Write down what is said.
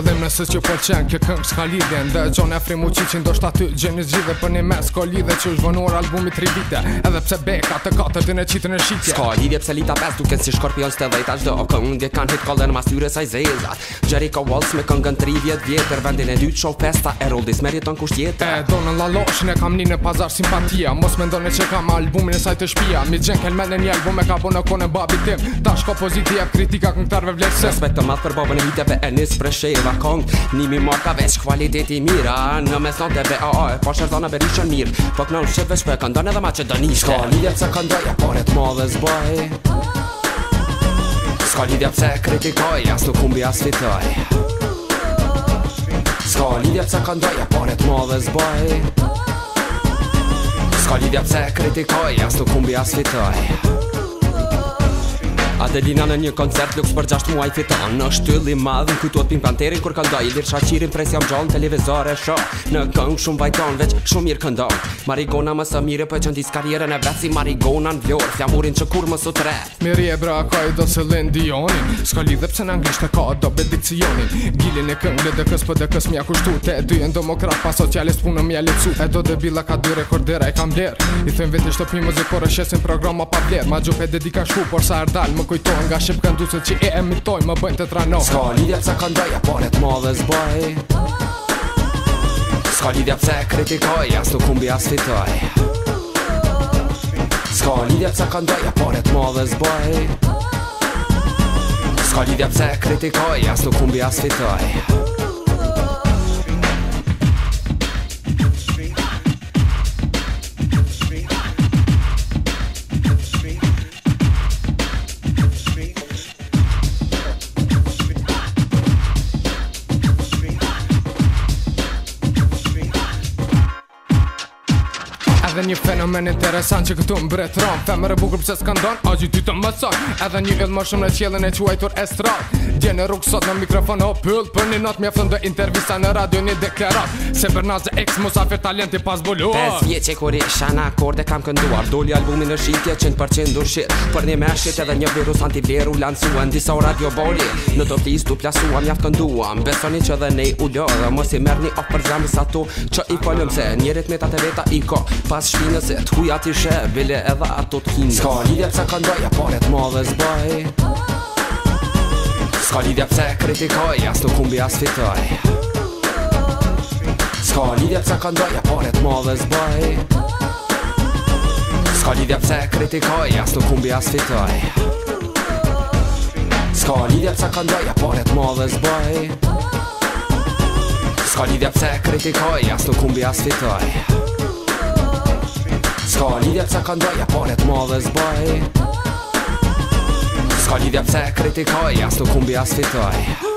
dhe mësës që përqen po kjo këmë s'ka lidhe Ndë gjon e frimu që që ndosht aty gjenis zgjidhe Për një mes ko lidhe që është vënur albumi tri vite Edhe pse beka të katër të në qitë në shqitje S'ka lidhe pse lita pes duke si shkorpion s'te dhejta Gjdo o këmë ndje kanë hit kallën mas tyre saj zezat ka Walls me këngën tri vjetë vjetër Vendin e dytë show festa e roll disë meriton kusht jetë E do në e kam një pazar simpatia Mos albumin e saj të Mi në një album tim Respekt të madhë për babën e hiteve e nisë sheva kong Nimi marka ka veç kvalitit mira Në mes në a BAA e pashër po zona beri berishën mirë Po të në në shqipë e shpe këndon edhe ma që dë Ska lidhja pëse këndoj e pare të madhe zbaj Ska lidhja pëse kritikoj as nuk kumbi as fitoj Ska lidhja pëse këndoj e pare të madhe zbaj Ska lidhja pëse kritikoj as nuk kumbi as fitoj Adelina në një koncert lukës për 6 muaj fiton Në i madhën ku tuot pin panterin kur kaldoj Lirë qaqirin presja më gjallën televizore e Në këngë shumë vajton veç shumë mirë këndon Marigona më së mire për që karjerën e vetë si Marigona në vlorë Fja murin që kur më së tre Mirë e bra ka i do së lëndionin Ska lidhë dhe pse në anglisht e ka do bedicionin Gjilin e këngë lë dhe kës për dhe kës mja kushtu Te e dujen demokrat pa socialist punë mja lecu E do dhe bila ka dy rekordera e kam ler I thëm vetë në shtëpni muzikore shesin programa pa vler Ma gjupe dedika shku por sa ardal më k kujtojnë Nga shqip këndusët që e emitojnë më bëjnë të tranojnë Ska lidhja pëse këndoj, ndajja, po të madhe zbaj Ska lidhja pëse kritikoj, jasë nuk kumbi asë fitoj Ska lidhja pëse ka ndajja, po të madhe zbaj Ska lidhja pëse kritikoj, jasë nuk kumbi asë fitoj Edhe një fenomen interesant që këtu mbret rom Femër e bukur pëse s'këndon, a gjithë ty të mësoj Edhe një edhe më shumë në qjellin e quajtur estrat Dje në rukë sot në mikrofon o pëll Për një not mjaftën dhe intervisa në radio një deklarat Se për nazë e musafir talenti pas bulluar Pes vje kur isha në akord kam kënduar Doli albumin në shqitje 100% dushit Për një me shqit edhe një virus antiviru Lansuan disa u radio boli Në të fis du plasua mjaft kënduam Besoni që dhe nej u do Dhe mos i merë of ofë për zemës ato Që i kolëm se njerit me ta të veta i ko Pa pas shpinës e të huja t'i shë Bile edhe ato t'kinës Ska lidhja pëse këndoj, a pare Ska lidhja kritikoj, as nuk umbi as fitoj Ska lidhja pëse këndoj, a pare Ska lidhja kritikoj, as nuk umbi as fitoj Ska lidhja pëse këndoj, a pare Ska lidhja kritikoj, as nuk umbi fitoj Ska lidhja pse ka ndoja, pare të madhe zbaj Ska lidhja pse kritikoj, as nuk umbi as